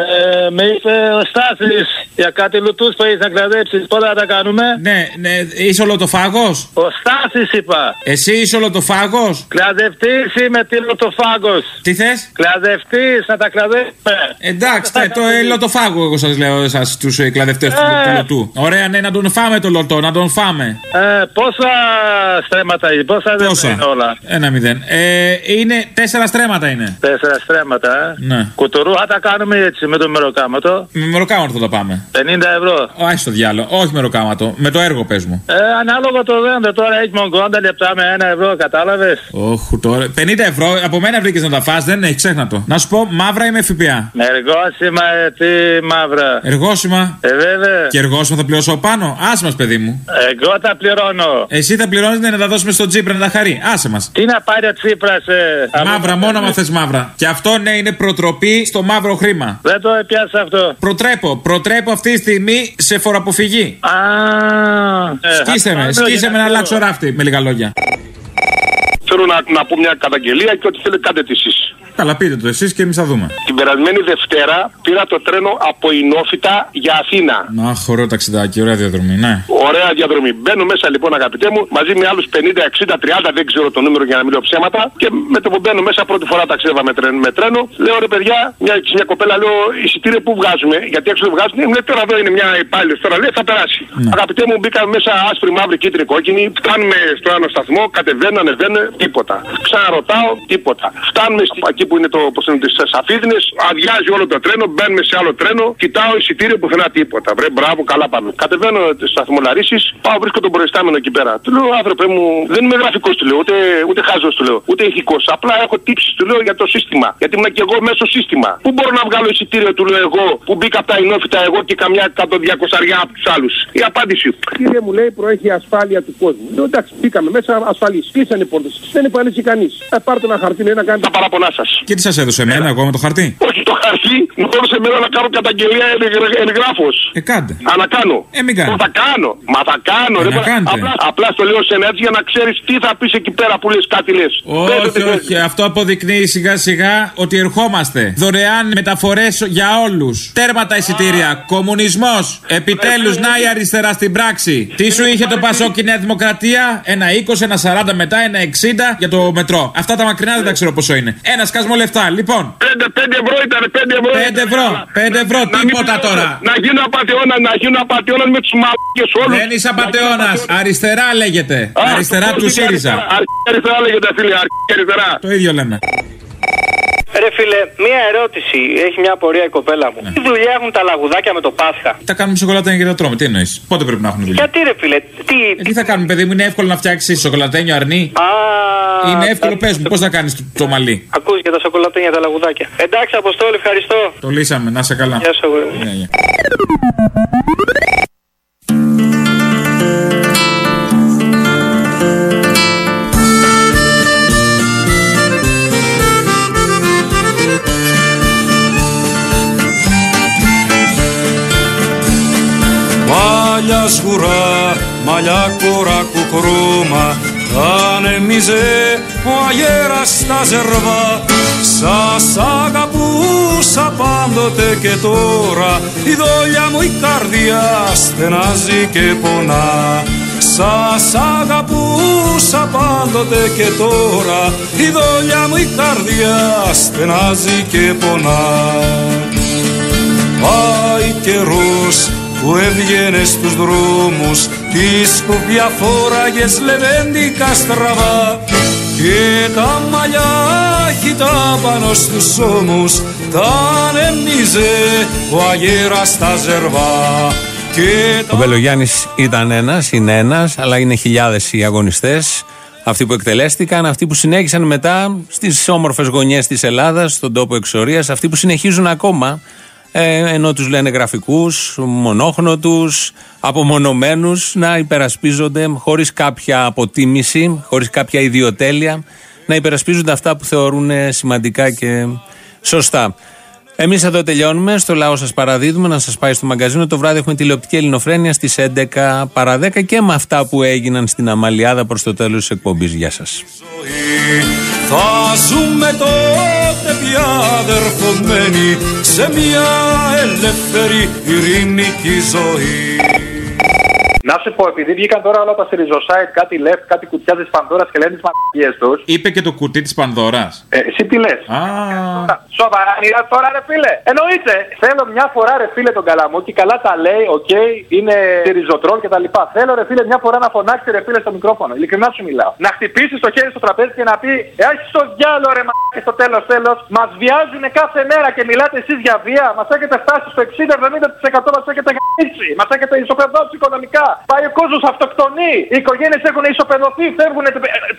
με είπε ο Στάθης για κάτι λουτούς που έχεις να κλαδέψει. Πότε θα τα κάνουμε. Ναι, ναι, είσαι ολοτοφάγος; Ο Στάθης είπα. Εσύ είσαι ολοτοφάγος; Κλαδευτής είμαι τι λοτοφάγο. Τι θες; Κλαδευτής, να τα κλαδέψουμε. Εντάξει, ναι, το ελοτοφάγο εγώ σας λέω εσάς τους κλαδευτές του Ε. του λωτού. Ωραία, ναι, να τον φάμε το λωτό, να τον φάμε. Ε, πόσα στρέμματα είναι, πόσα δεν Πόσα; είναι όλα. Ένα μηδέν. Ε, είναι τέσσερα στρέμματα είναι. Τέσσερα στρέμματα, ε. Ναι. Κουτουρού, θα τα κάνουμε έτσι με το μεροκάματο. Με μεροκάματο θα τα πάμε. 50 ευρώ. Όχι στο διάλογο. Όχι μεροκάματο. Με το έργο πες μου. Ε, ανάλογα το δέντρο, τώρα έχει μόνο 80 λεπτά με 1 ευρώ, κατάλαβες; Όχι τώρα. 50 ευρώ από μένα βρήκες να τα φας, δεν έχει, ξέχνα το. Να σου πω, μαύρα είμαι ΦΠΑ. Εργόσημα, ε, τι μαύρα. Εργόσημα. Ε, βέβαια. Και εργόσημα θα πληρώσω πάνω. Άσε μας, παιδί μου. Εγώ τα πληρώνω. Εσύ θα πληρώνεις να τα δώσουμε στον Τσίπρα να τα χαρεί. Άσε μας. Τι να πάρει ο Τσίπρα, ε. Μαύρα, μόνο άμα θες μαύρα. Και αυτό ναι είναι προτροπή αποτροπή στο μαύρο χρήμα. Δεν το έπιασα αυτό. Προτρέπω, προτρέπω αυτή τη στιγμή σε φοροαποφυγή. Α, ε, Σκίσε με, αυτό σκίσε είναι με να αυτό. αλλάξω ράφτη, με λίγα λόγια. Θέλω να, να πω μια καταγγελία και ό,τι θέλετε κάντε εσείς. Καλά, πείτε το εσείς και εμείς θα δούμε. Την περασμένη Δευτέρα πήρα το τρένο από Ινόφυτα για Αθήνα. Να, χωρό ταξιδάκι, ωραία διαδρομή, ναι. Ωραία διαδρομή. Μπαίνω μέσα λοιπόν, αγαπητέ μου, μαζί με άλλους 50, 60, 30, δεν ξέρω το νούμερο για να μην λέω ψέματα. Και με το που μπαίνω μέσα, πρώτη φορά ταξίδευα με τρένο. Με τρένο. Λέω ρε παιδιά, μια, μια κοπέλα λέω εισιτήριο που βγάζουμε. Γιατί έξω δεν βγάζουν. Μου λέει τώρα εδώ είναι μια υπάλληλο. Τώρα λέει θα περάσει. Αγαπητέ μου, μπήκαμε μέσα άσπρη, μαύρη, κίτρινη, κόκκινη. Φτάνουμε στο ένα σταθμό, κατεβαίνω, ανεβαίνω, τίποτα. Ξαναρωτάω, τίποτα. Φτάνουμε στη- εκεί που είναι το πώς είναι, τις Σαφίδινες, αδειάζει όλο το τρένο, μπαίνουμε σε άλλο τρένο, κοιτάω εισιτήριο πουθενά τίποτα. Βρε, μπράβο, καλά πάμε. Κατεβαίνω το σταθμό Λαρίση, πάω βρίσκω τον προϊστάμενο εκεί πέρα. Του λέω, άνθρωπε μου, δεν είμαι γραφικός, του λέω, ούτε, ούτε χάζος, του λέω, ούτε ηθικός. Απλά έχω τύψεις, του λέω, για το σύστημα. Γιατί ήμουν και εγώ μέσω σύστημα. Πού μπορώ να βγάλω εισιτήριο, του λέω εγώ, που μπήκα από τα ενόφυτα εγώ και καμιά 100-200 από τους άλλους. Η απάντηση. Κύριε μου λέει, προέχει η ασφάλεια του κόσμου. Λέω, εντάξει, μπήκαμε μέσα ασφαλή. Κλείσανε οι πόρτες. Δεν εμφανίσει κανείς. Ε, πάρτε ένα χαρτί λέει, να κάνετε τα παραπονά σας. Και τι σας έδωσε εμένα, εγώ με το χαρτί; Όχι το χαρτί, μου έδωσε εμένα να κάνω καταγγελία εγγράφος. Ε, κάντε. Α, να κάνω. Ε, μην κάνετε. Μα θα κάνω. Μα θα κάνω. Ε, ρε, να μπρα- κάνετε. Απλά, απλά στο λέω σε ένα έτσι για να ξέρεις τι θα πεις εκεί πέρα που λες κάτι λες. Όχι, όχι. Αυτό αποδεικνύει σιγά σιγά ότι ερχόμαστε. Δωρεάν μεταφορές για όλους. Τέρμα τα εισιτήρια. Κομμουνισμός. Επιτέλους, να η αριστερά στην πράξη. Τι σου είχε το Πασόκ και η Νέα Δημοκρατία; Ένα 20, ένα 40 μετά, ένα 60 για το μετρό. Αυτά τα μακρινά δεν τα ξέρω πόσο είναι. Ένα σκασμό λεφτά. Λοιπόν. 5, 5 ευρώ ήταν, 5 ευρώ. 5 ευρώ. 5 ευρώ. Τίποτα τώρα. Να γίνω απαταιώνα, να γίνω απαταιώνας με τους μαλάκες όλους. Δεν είσαι απαταιώνας. Αριστερά λέγεται. Αριστερά του ΣΥΡΙΖΑ. Αριστερά λέγεται, φίλε, αριστερά. Το ίδιο λέμε. Ρε φίλε, μία ερώτηση. Έχει μια απορία η κοπέλα μου. Τι δουλειά έχουν τα λαγουδάκια με το Πάσχα; Τα κάνουμε σοκολατένια και τα τρώμε. Τι εννοείς; Πότε πρέπει να έχουν δουλειά; Γιατί ρε φίλε, τι. Ε, τι θα κάνουμε, παιδί μου, είναι εύκολο να φτιάξεις σοκολατένιο αρνί; Α, Είναι εύκολο, πες μου, πώς θα κάνεις το, το μαλλί; Ακούς για τα σοκολατένια τα λαγουδάκια. Εντάξει, Αποστόλη, ευχαριστώ. Το λύσαμε, να σε καλά. Γεια σου, αγόρι μου. Ναι, ναι. Μάλια σγουρά, μαλλιά κορά κουκρούμα Ανέμιζε ο αγέρας στα ζερβά Σας αγαπούσα πάντοτε και τώρα Η δόλια μου η καρδιά στενάζει και πονά Σας αγαπούσα πάντοτε και τώρα Η δόλια μου η καρδιά στενάζει και πονά Πάει καιρός που έβγαινε στους δρόμους Τις σκουπιά φόραγες λεβέντικα στραβά Και τα μαλλιά χυτά πάνω στους ώμους Τα ανέμιζε ο αγέρας στα ζερβά Και Ο Μπελογιάννη ήταν ένας, είναι ένας, αλλά είναι χιλιάδες οι αγωνιστές. Αυτοί που εκτελέστηκαν, αυτοί που συνέχισαν μετά στις όμορφες γωνιές της Ελλάδας, στον τόπο εξορίας, αυτοί που συνεχίζουν ακόμα, ε, ενώ τους λένε γραφικούς, μονόχνοτους, απομονωμένους, να υπερασπίζονται χωρίς κάποια αποτίμηση, χωρίς κάποια ιδιοτέλεια, να υπερασπίζονται αυτά που θεωρούν σημαντικά και σωστά. Εμείς εδώ τελειώνουμε. Στο λαό σας παραδίδουμε να σας πάει στο μαγκαζίνο. Το βράδυ έχουμε τηλεοπτική ελληνοφρένεια στις 11 παρα 10 και με αυτά που έγιναν στην Αμαλιάδα προς το τέλος της εκπομπής. Γεια σας. Θα ζούμε τότε πια αδερφωμένοι σε μια ελεύθερη ειρηνική ζωή. Να σου πω, επειδή βγήκαν τώρα όλα τα σιριζοσάιτ, κάτι left, κάτι κουτιά της Πανδώρας και λένε τις μαλακίες τους. Είπε και το κουτί της Πανδώρας. Ε, εσύ τι λες; Α. Σοβαρά, μιλά τώρα, ρε φίλε. Εννοείται. Θέλω μια φορά, ρε φίλε, τον καλαμούκι, καλά τα λέει, οκ, είναι σιριζοτρόλ κτλ. Θέλω, ρε φίλε, μια φορά να φωνάξει, ρε φίλε, στο μικρόφωνο. Ειλικρινά σου μιλάω. Να χτυπήσει το χέρι στο τραπέζι και να πει, Έχει στο διάλογο, ρε μα και στο τέλος τέλος. Μας βιάζουν κάθε μέρα και μιλάτε εσείς για βία. Μας έχετε φτάσει στο 60-70% μας έχετε γα- έτσι. Μας έχετε ισοπεδώσει οικονομικά. Πάει ο κόσμος αυτοκτονεί. Οι οικογένειες έχουν ισοπεδωθεί, φεύγουν. ε,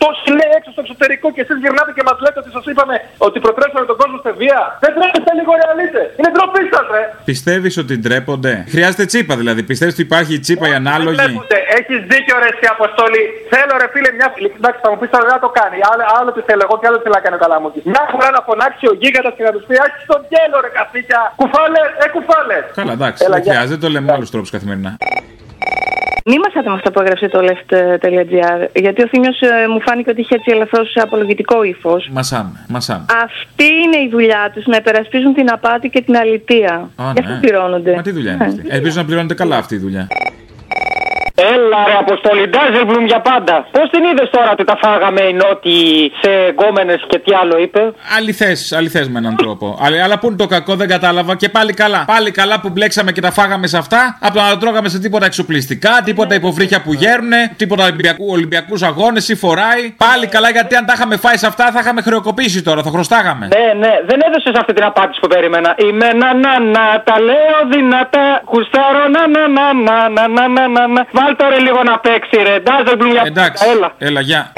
Τόσοι λέει έξω στο εξωτερικό και εσείς γυρνάτε και μας λέτε ότι σας είπαμε ότι προτρέψαμε τον κόσμο σε βία. Δεν τρέπεστε λίγο ρεαλίτε. Είναι ντροπή σας, ρε. Πιστεύεις ότι ντρέπονται; Χρειάζεται τσίπα δηλαδή. Πιστεύεις ότι υπάρχει η τσίπα η ανάλογη; Έχεις δίκιο, ρε, εσύ αποστολή. Θέλω, ρε φίλε, μια. Εντάξει, θα μου πεις τώρα δεν θα το κάνει. Άλλο, άλλο τι θέλω εγώ και άλλο τι θέλω να κάνει ο Καλαμούκη. Μια φορά να φωνάξει ο γίγαντας και να τους πει Άχι στον γέλο, ρε καθήκια. Κουφάλε, ε, κουφάλε. Καλά, εντάξει, Έλα, δεν γεια. χρειάζεται, το λέμε με άλλου τρόπους καθημερινά. Μη μασάτε με αυτά που έγραψε το left.gr, γιατί ο Θήμιος μου φάνηκε ότι είχε έτσι ελαφρώ απολογητικό ύφος. Μασάμε, μασάμε. Αυτή είναι η δουλειά τους, να υπερασπίζουν την απάτη και την αλητεία. Α, Γι' αυτό ναι. πληρώνονται. Μα τι δουλειά είναι Ναι. αυτή. Ελπίζω να πληρώνετε καλά αυτή η δουλειά. Έλα ρε Αποστολή, Ντάζελμπλουμ για πάντα. Πώς την είδες τώρα ότι τα φάγαμε οι νότιοι σε γκόμενε και τι άλλο είπε; Αληθές, αληθές με έναν τρόπο. Αλλά, αλλά πού είναι το κακό, δεν κατάλαβα και πάλι καλά. Πάλι καλά που μπλέξαμε και τα φάγαμε σε αυτά, από το να τα τρώγαμε σε τίποτα εξοπλιστικά, τίποτα υποβρύχια που γέρνουνε, τίποτα Ολυμπιακού, Ολυμπιακούς αγώνες ή φοράει. Πάλι καλά γιατί αν τα είχαμε φάει σε αυτά θα είχαμε χρεοκοπήσει τώρα, θα χρωστάγαμε. Ναι, ναι, δεν έδωσες αυτή την απάντηση που περίμενα. Είμαι να να να, τα λέω δυνατά. Κουστάρω να να να να να να να να να. Βάλ το ρε λίγο να παίξει ρε. Ντάζελμπλουμ για Εντάξει, πάντα. Έλα. έλα, γεια.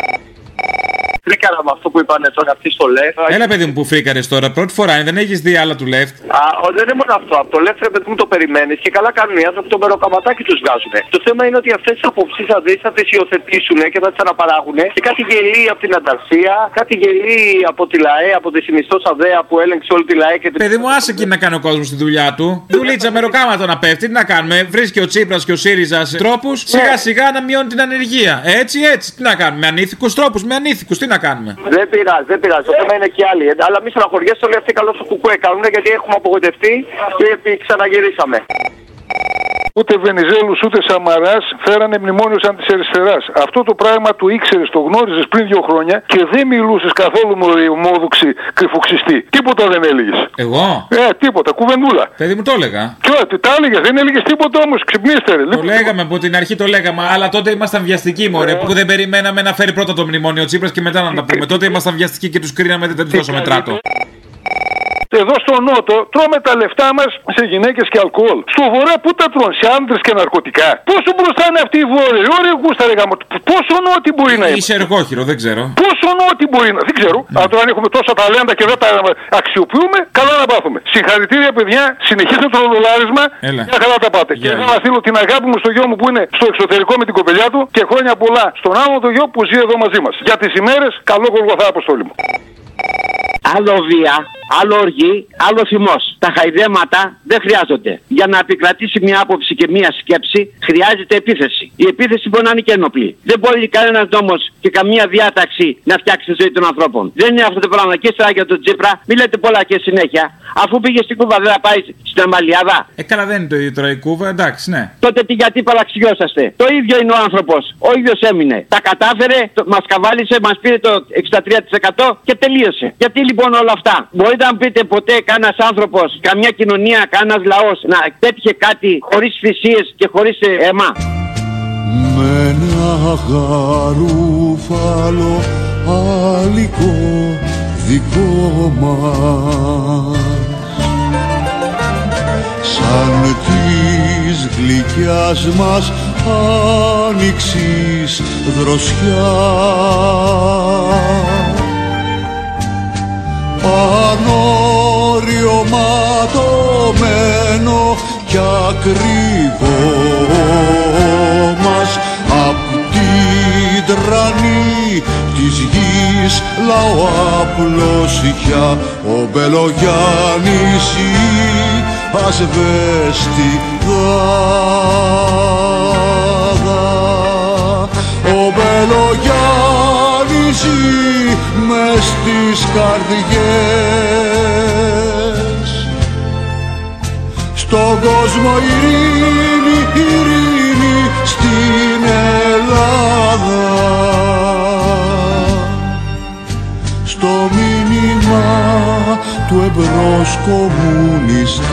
Φρίκαρα με αυτό που είπανε τώρα αυτοί στο left. Έλα, παιδί μου που φρίκαρε τώρα, πρώτη φορά είναι, δεν έχεις δει άλλα του left. Α, ο, δεν είναι μόνο αυτό. Από το left, ρε παιδί μου, το περιμένεις και καλά κάνουν οι άνθρωποι το μεροκαματάκι τους βγάζουν. Το θέμα είναι ότι αυτές τις απόψεις αντί θα τις υιοθετήσουν και θα τις αναπαράγουν και κάτι γελεί από την ανταρσία, κάτι γελεί από τη ΛΑΕ, από τη συνιστό ΑΔΕΑ που έλεγξε όλη τη ΛΑΕ και την. Παιδί μου, άσε εκεί να κάνει ο κόσμος τη δουλειά του. Δουλίτσα μεροκάματο να πέφτει, τι να κάνουμε. Βρίσκει ο Τσίπρας και ο ΣΥΡΙΖΑ τρόπους σιγά σιγά να μειώνει την ανεργία. Έτσι, έτσι, τι να κάνουμε. Με ανήθικους τρόπους, με ανήθικους, τι να κάνουμε. Δεν πειράζει, δεν πειράζει. Το θέμα είναι και άλλοι. Ε, Αλλά μη στεναχωριέστε όλοι αυτοί καλό στο κουκουέ κάνουν γιατί έχουμε απογοητευτεί και επί- ξαναγυρίσαμε. Ούτε Βενιζέλους ούτε Σαμαράς φέρανε μνημόνιος σαν της αριστεράς. Αυτό το πράγμα το ήξερες, το γνώριζες πριν δύο χρόνια και δεν μιλούσες καθόλου μόδουξη κρυφοξιστή. Τίποτα δεν έλεγες. Εγώ; Ε, τίποτα, κουβεντούλα. Παιδί μου το έλεγα. Και ό,τι τα έλεγες, δεν έλεγες τίποτα όμως. Ξυπνήστε, ρε. Το λέγαμε από την αρχή, το λέγαμε. Αλλά τότε ήμασταν βιαστικοί, μωρέ. Που δεν περιμέναμε να φέρει πρώτα το μνημόνιο Τσίπρας και μετά να τα πούμε. Τότε ήμασταν βιαστικοί και τους κρίναμε, δεν τους δώσαμε τράτο. Εδώ στο Νότο τρώμε τα λεφτά μας σε γυναίκες και αλκοόλ. Στο Βορρά πού τα τρώνε, σε άντρε και ναρκωτικά. Πόσο μπροστά είναι αυτοί οι Βόρειοι, ωραία γούστα ρε γάμο. Πόσο νότι μπορεί να είναι; Είσαι εργόχειρο, δεν ξέρω. Πόσο νότι μπορεί να. Δεν ξέρω. Αλλά τώρα αν έχουμε τόσα ταλέντα και δεν τα αξιοποιούμε, καλά να πάθουμε. Συγχαρητήρια, παιδιά. Συνεχίστε το δολάρισμα. Έλα. Μια καλά τα πάτε. Και θέλω να στείλω την αγάπη μου στο γιο μου που είναι στο εξωτερικό με την κοπελιά του και χρόνια πολλά στον άλλο το γιο που ζει εδώ μαζί μας. Για τις ημέρες, καλό κολγοθά αποστόλη μου. Άλλο βία, άλλο οργή, άλλο θυμός. Τα χαϊδέματα δεν χρειάζονται. Για να επικρατήσει μια άποψη και μια σκέψη χρειάζεται επίθεση. Η επίθεση μπορεί να είναι και ενοπλή. Δεν μπορεί κανένας νόμος και καμία διάταξη να φτιάξει τη ζωή των ανθρώπων. Δεν είναι αυτό το πράγμα. Και ύστερα για τον Τσίπρα, μην λέτε πολλά και συνέχεια. Αφού πήγε στην Κούβα, δεν θα πάει στην Αμαλιάδα. Ε, καλά, δεν είναι το ίδιο τώρα η κούβα, εντάξει, ναι. Τότε τι, γιατί παραξιώσαστε. Το ίδιο είναι ο άνθρωπος. Ο ίδιος έμεινε. Τα κατάφερε, μας καβάλισε, μας πήρε το 63% και τελείωσε. Γιατί λοιπόν όλα αυτά; Μπορείτε να μου πείτε ποτέ κανένας άνθρωπος, καμιά κοινωνία, κανένας λαός να πέτυχε κάτι χωρίς θυσίες και χωρίς αίμα. με ένα γαρούφαλο άλικο δικό μας σαν της γλυκιάς μας άνοιξης δροσιά πανόριο ματωμένο κι ακριβό μας απ' την τρανή της γης λαό απλώσια ο Μπελογιάννης η ασβέστη δάδα ο Μπελογιάννης ζει μες στις καρδιές. Στον κόσμο ειρήνη, ειρήνη στην Ελλάδα. Στο μήνυμα του εμπρός κομμουνιστές